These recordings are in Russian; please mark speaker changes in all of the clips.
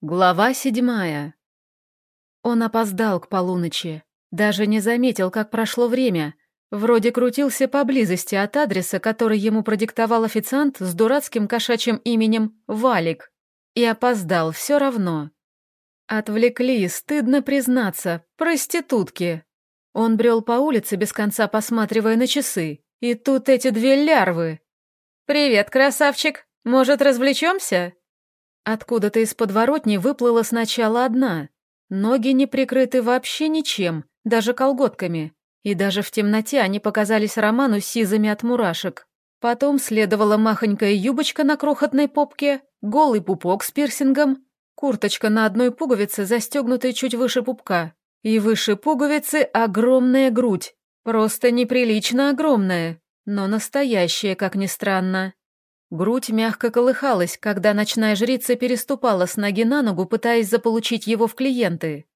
Speaker 1: Глава седьмая. Он опоздал к полуночи. Даже не заметил, как прошло время. Вроде крутился поблизости от адреса, который ему продиктовал официант с дурацким кошачьим именем Валик. И опоздал все равно. Отвлекли, стыдно признаться, проститутки. Он брел по улице, без конца посматривая на часы. И тут эти две лярвы. «Привет, красавчик! Может, развлечемся?» Откуда-то из подворотни выплыла сначала одна. Ноги не прикрыты вообще ничем, даже колготками. И даже в темноте они показались Роману сизыми от мурашек. Потом следовала махонькая юбочка на крохотной попке, голый пупок с пирсингом, курточка на одной пуговице, застегнутая чуть выше пупка. И выше пуговицы огромная грудь. Просто неприлично огромная, но настоящая, как ни странно. Грудь мягко колыхалась, когда ночная жрица переступала с ноги на ногу, пытаясь заполучить его в клиенты.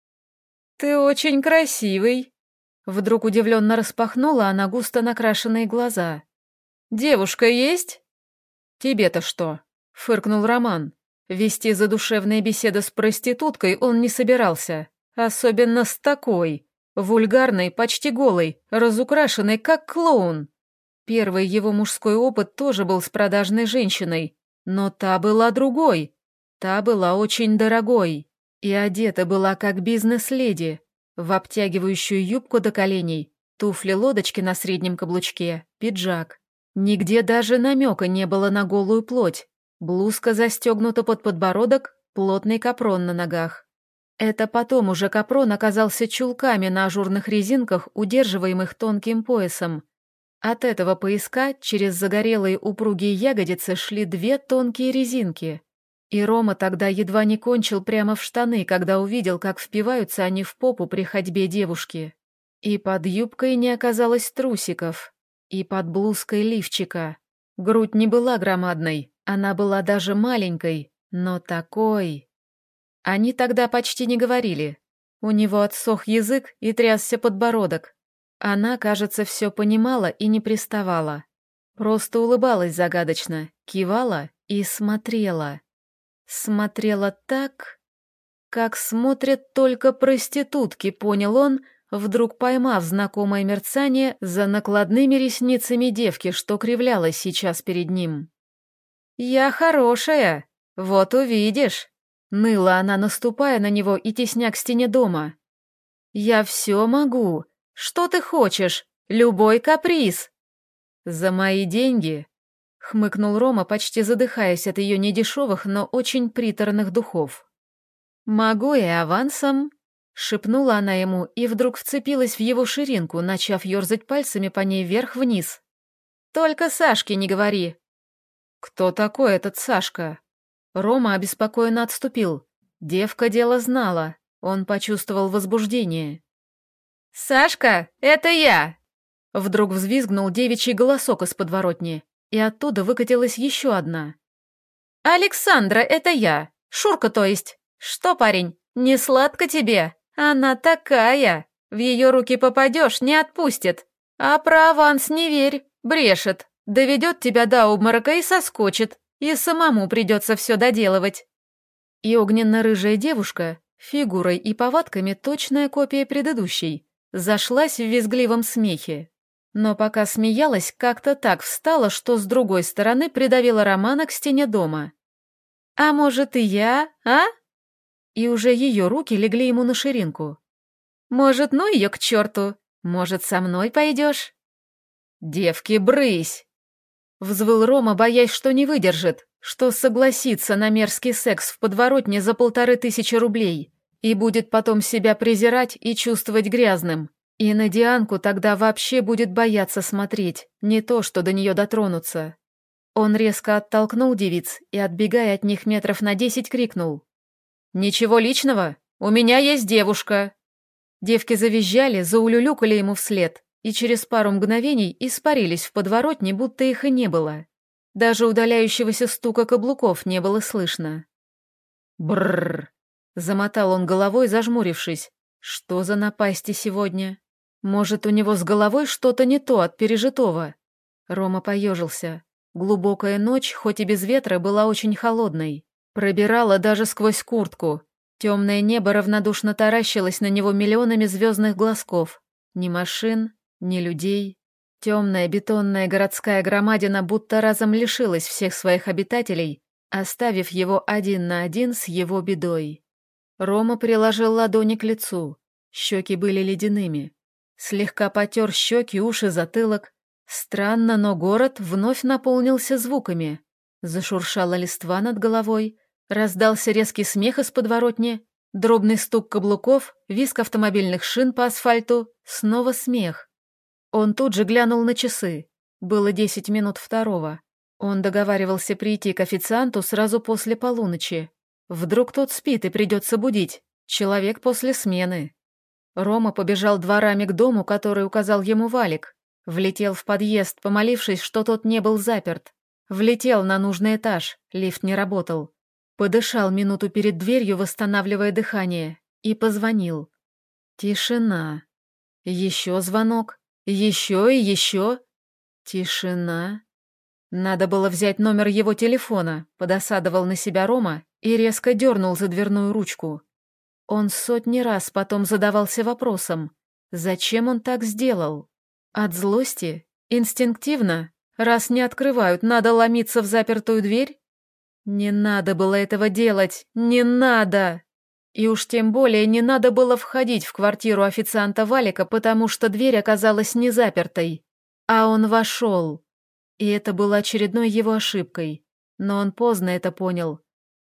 Speaker 1: «Ты очень красивый!» Вдруг удивленно распахнула она густо накрашенные глаза. «Девушка есть?» «Тебе-то что?» — фыркнул Роман. Вести задушевные беседы с проституткой он не собирался. Особенно с такой. Вульгарной, почти голой, разукрашенной, как клоун. Первый его мужской опыт тоже был с продажной женщиной, но та была другой. Та была очень дорогой. И одета была как бизнес-леди, в обтягивающую юбку до коленей, туфли-лодочки на среднем каблучке, пиджак. Нигде даже намека не было на голую плоть. Блузка застегнута под подбородок, плотный капрон на ногах. Это потом уже капрон оказался чулками на ажурных резинках, удерживаемых тонким поясом. От этого пояска через загорелые упругие ягодицы шли две тонкие резинки. И Рома тогда едва не кончил прямо в штаны, когда увидел, как впиваются они в попу при ходьбе девушки. И под юбкой не оказалось трусиков, и под блузкой лифчика. Грудь не была громадной, она была даже маленькой, но такой... Они тогда почти не говорили. У него отсох язык и трясся подбородок, она, кажется, все понимала и не приставала. Просто улыбалась загадочно, кивала и смотрела. Смотрела так, как смотрят только проститутки, понял он, вдруг поймав знакомое мерцание за накладными ресницами девки, что кривлялась сейчас перед ним. «Я хорошая, вот увидишь», — ныла она, наступая на него и тесня к стене дома. «Я все могу, что ты хочешь? Любой каприз!» «За мои деньги!» — хмыкнул Рома, почти задыхаясь от ее недешевых, но очень приторных духов. «Могу и авансом!» — шепнула она ему и вдруг вцепилась в его ширинку, начав ерзать пальцами по ней вверх-вниз. «Только Сашке не говори!» «Кто такой этот Сашка?» Рома обеспокоенно отступил. Девка дело знала. Он почувствовал возбуждение. «Сашка, это я!» Вдруг взвизгнул девичий голосок из подворотни, и оттуда выкатилась еще одна. «Александра, это я! Шурка, то есть! Что, парень, не сладко тебе? Она такая! В ее руки попадешь, не отпустит! А про аванс не верь, брешет! Доведет тебя до обморока и соскочит, и самому придется все доделывать!» И огненно-рыжая девушка, фигурой и повадками точная копия предыдущей, зашлась в визгливом смехе. Но пока смеялась, как-то так встала, что с другой стороны придавила Романа к стене дома. «А может, и я, а?» И уже ее руки легли ему на ширинку. «Может, ну ее к черту? Может, со мной пойдешь?» «Девки, брысь!» Взвыл Рома, боясь, что не выдержит, что согласится на мерзкий секс в подворотне за полторы тысячи рублей. И будет потом себя презирать и чувствовать грязным. И на Дианку тогда вообще будет бояться смотреть, не то что до нее дотронуться. Он резко оттолкнул девиц и, отбегая от них метров на десять, крикнул. «Ничего личного, у меня есть девушка!» Девки завизжали, заулюлюкали ему вслед, и через пару мгновений испарились в подворотне, будто их и не было. Даже удаляющегося стука каблуков не было слышно. Бррр! Замотал он головой, зажмурившись. Что за напасти сегодня? Может, у него с головой что-то не то от пережитого? Рома поежился. Глубокая ночь, хоть и без ветра, была очень холодной. Пробирала даже сквозь куртку. Темное небо равнодушно таращилось на него миллионами звездных глазков. Ни машин, ни людей. Темная бетонная городская громадина будто разом лишилась всех своих обитателей, оставив его один на один с его бедой. Рома приложил ладони к лицу. Щеки были ледяными. Слегка потер щеки, уши, затылок. Странно, но город вновь наполнился звуками. Зашуршала листва над головой, раздался резкий смех из подворотни, дробный стук каблуков, виск автомобильных шин по асфальту, снова смех. Он тут же глянул на часы. Было десять минут второго. Он договаривался прийти к официанту сразу после полуночи. Вдруг тот спит и придется будить. Человек после смены. Рома побежал дворами к дому, который указал ему Валик. Влетел в подъезд, помолившись, что тот не был заперт. Влетел на нужный этаж, лифт не работал. Подышал минуту перед дверью, восстанавливая дыхание, и позвонил. Тишина. Еще звонок. Еще и еще. Тишина. Надо было взять номер его телефона, подосадовал на себя Рома и резко дернул за дверную ручку. Он сотни раз потом задавался вопросом, зачем он так сделал? От злости? Инстинктивно? Раз не открывают, надо ломиться в запертую дверь? Не надо было этого делать, не надо! И уж тем более не надо было входить в квартиру официанта Валика, потому что дверь оказалась не запертой. А он вошел. И это было очередной его ошибкой. Но он поздно это понял.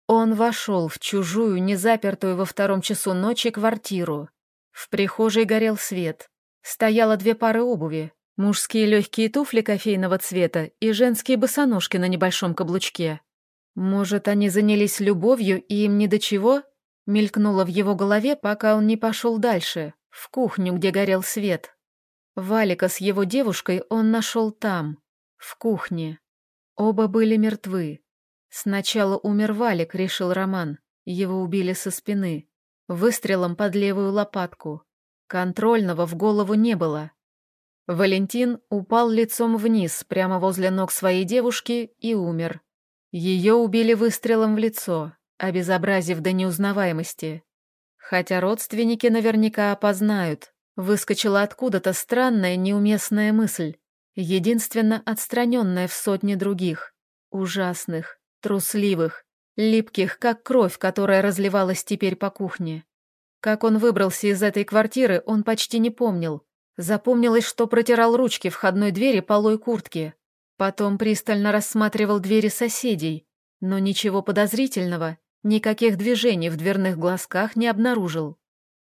Speaker 1: Он вошел в чужую, незапертую во втором часу ночи квартиру. В прихожей горел свет. Стояло две пары обуви. Мужские легкие туфли кофейного цвета и женские босоножки на небольшом каблучке. Может, они занялись любовью и им ни до чего? Мелькнуло в его голове, пока он не пошел дальше, в кухню, где горел свет. Валика с его девушкой он нашел там, в кухне. Оба были мертвы. Сначала умер Валик, решил Роман. Его убили со спины. Выстрелом под левую лопатку. Контрольного в голову не было. Валентин упал лицом вниз, прямо возле ног своей девушки, и умер. Ее убили выстрелом в лицо, обезобразив до неузнаваемости. Хотя родственники наверняка опознают, выскочила откуда-то странная неуместная мысль, единственно отстраненная в сотне других, ужасных, трусливых, липких, как кровь, которая разливалась теперь по кухне. Как он выбрался из этой квартиры, он почти не помнил. Запомнилось, что протирал ручки входной двери полой куртки. Потом пристально рассматривал двери соседей, но ничего подозрительного Никаких движений в дверных глазках не обнаружил.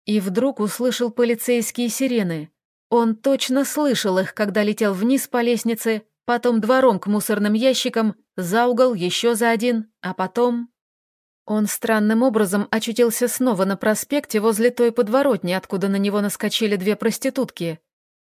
Speaker 1: И вдруг услышал полицейские сирены. Он точно слышал их, когда летел вниз по лестнице, потом двором к мусорным ящикам, за угол, еще за один, а потом... Он странным образом очутился снова на проспекте возле той подворотни, откуда на него наскочили две проститутки.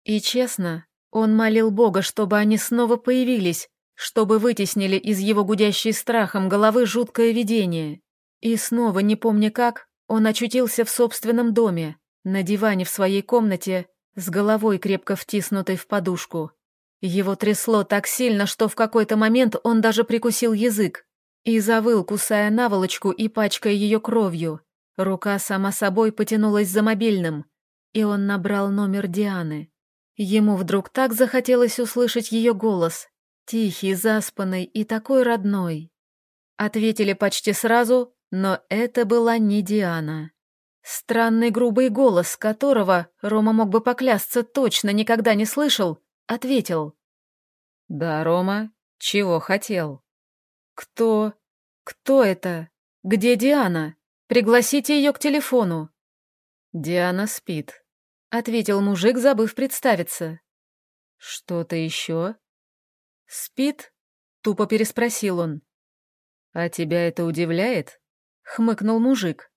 Speaker 1: И честно, он молил Бога, чтобы они снова появились, чтобы вытеснили из его гудящей страхом головы жуткое видение. И снова, не помня как, он очутился в собственном доме, на диване в своей комнате, с головой крепко втиснутой в подушку. Его трясло так сильно, что в какой-то момент он даже прикусил язык и завыл, кусая наволочку и пачкая ее кровью. Рука сама собой потянулась за мобильным, и он набрал номер Дианы. Ему вдруг так захотелось услышать ее голос, тихий, заспанный и такой родной. Ответили почти сразу, но это была не Диана. Странный грубый голос, которого, Рома мог бы поклясться, точно никогда не слышал, ответил. «Да, Рома, чего хотел?» «Кто? Кто это? Где Диана? Пригласите ее к телефону». «Диана спит», — ответил мужик, забыв представиться. «Что-то еще?» «Спит?» — тупо переспросил он. «А тебя это удивляет?» хмыкнул мужик.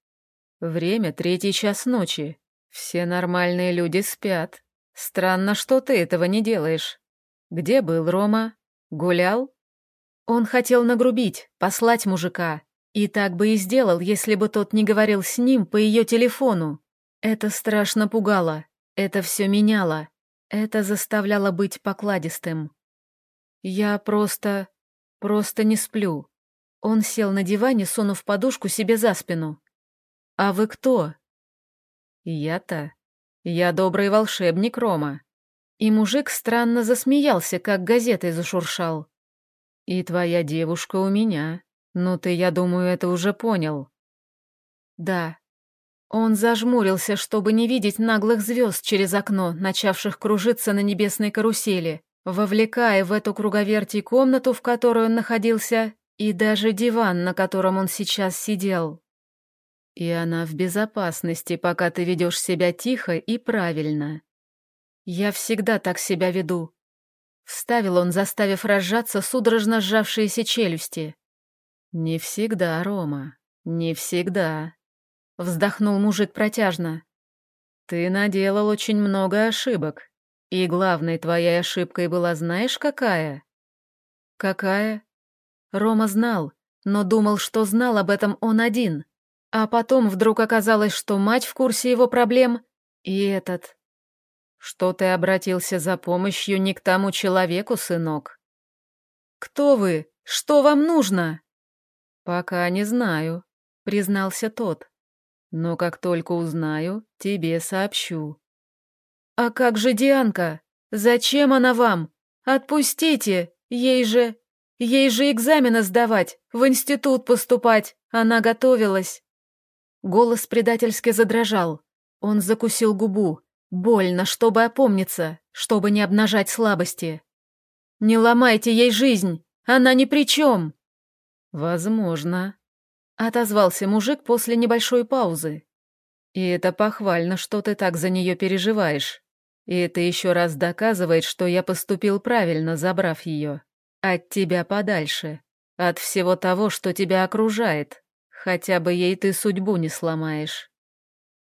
Speaker 1: Время третий час ночи. Все нормальные люди спят. Странно, что ты этого не делаешь. Где был Рома? Гулял? Он хотел нагрубить, послать мужика. И так бы и сделал, если бы тот не говорил с ним по ее телефону. Это страшно пугало. Это все меняло. Это заставляло быть покладистым. Я просто... просто не сплю. Он сел на диване, сунув подушку себе за спину. «А вы кто?» «Я-то? Я добрый волшебник, Рома». И мужик странно засмеялся, как газетой зашуршал. «И твоя девушка у меня. Ну ты, я думаю, это уже понял». «Да». Он зажмурился, чтобы не видеть наглых звезд через окно, начавших кружиться на небесной карусели, вовлекая в эту круговерть комнату, в которой он находился, и даже диван, на котором он сейчас сидел. И она в безопасности, пока ты ведешь себя тихо и правильно. Я всегда так себя веду. Вставил он, заставив разжаться судорожно сжавшиеся челюсти. Не всегда, Рома, не всегда. Вздохнул мужик протяжно. Ты наделал очень много ошибок. И главной твоей ошибкой была знаешь какая? Какая? Рома знал, но думал, что знал об этом он один. А потом вдруг оказалось, что мать в курсе его проблем, и этот. Что ты обратился за помощью не к тому человеку, сынок? Кто вы? Что вам нужно? Пока не знаю, признался тот. Но как только узнаю, тебе сообщу. А как же Дианка? Зачем она вам? Отпустите, ей же... Ей же экзамены сдавать, в институт поступать, она готовилась. Голос предательски задрожал. Он закусил губу. Больно, чтобы опомниться, чтобы не обнажать слабости. «Не ломайте ей жизнь, она ни при чем!» «Возможно», — отозвался мужик после небольшой паузы. «И это похвально, что ты так за нее переживаешь. И это еще раз доказывает, что я поступил правильно, забрав ее. От тебя подальше. От всего того, что тебя окружает. Хотя бы ей ты судьбу не сломаешь.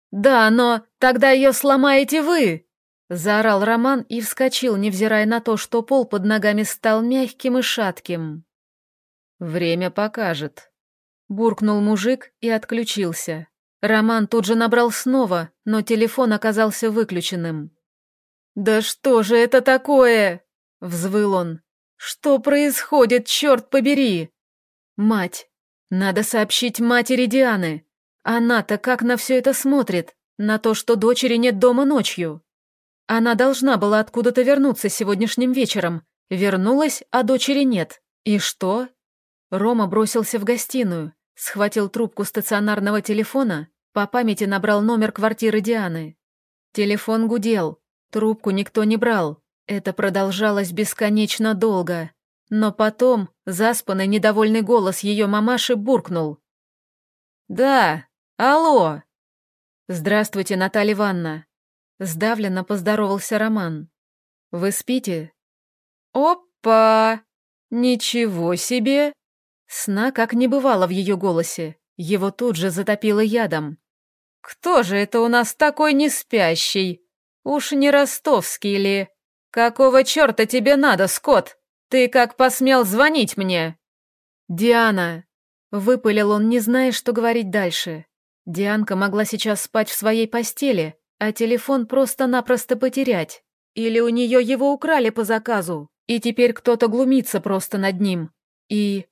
Speaker 1: «Да, но тогда ее сломаете вы!» Заорал Роман и вскочил, невзирая на то, что пол под ногами стал мягким и шатким. «Время покажет», — буркнул мужик и отключился. Роман тут же набрал снова, но телефон оказался выключенным. «Да что же это такое?» — взвыл он. «Что происходит, черт побери?» «Мать! Надо сообщить матери Дианы. Она-то как на все это смотрит, на то, что дочери нет дома ночью. Она должна была откуда-то вернуться сегодняшним вечером. Вернулась, а дочери нет. И что?» Рома бросился в гостиную, схватил трубку стационарного телефона, по памяти набрал номер квартиры Дианы. Телефон гудел, трубку никто не брал. Это продолжалось бесконечно долго. Но потом заспанный недовольный голос ее мамаши буркнул. «Да, алло!» «Здравствуйте, Наталья Ивановна!» Сдавленно поздоровался Роман. «Вы спите?» «Опа! Ничего себе!» Сна как не бывало в ее голосе. Его тут же затопило ядом. «Кто же это у нас такой неспящий? Уж не ростовский ли?» «Какого черта тебе надо, Скотт? Ты как посмел звонить мне?» «Диана!» — выпалил он, не зная, что говорить дальше. Дианка могла сейчас спать в своей постели, а телефон просто-напросто потерять. Или у нее его украли по заказу, и теперь кто-то глумится просто над ним. И...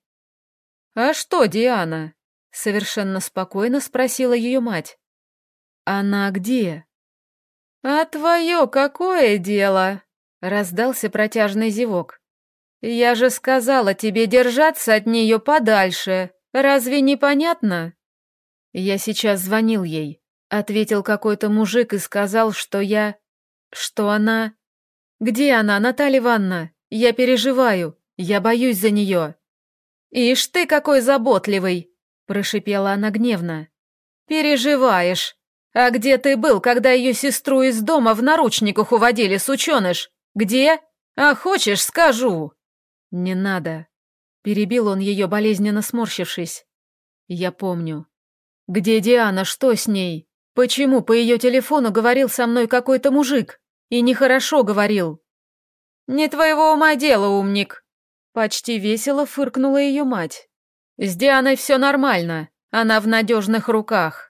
Speaker 1: «А что, Диана?» — совершенно спокойно спросила ее мать. «Она где?» «А твое какое дело?» Раздался протяжный зевок. «Я же сказала тебе держаться от нее подальше. Разве не понятно?» «Я сейчас звонил ей», — ответил какой-то мужик и сказал, что я... что она... «Где она, Наталья Ивановна? Я переживаю, я боюсь за нее». «Ишь ты какой заботливый!» — прошипела она гневно. «Переживаешь. А где ты был, когда ее сестру из дома в наручниках уводили, сученыш? «Где? А хочешь, скажу!» «Не надо!» Перебил он ее, болезненно сморщившись. «Я помню. Где Диана? Что с ней? Почему по ее телефону говорил со мной какой-то мужик? И нехорошо говорил?» «Не твоего ума дело, умник!» Почти весело фыркнула ее мать. «С Дианой все нормально, она в надежных руках».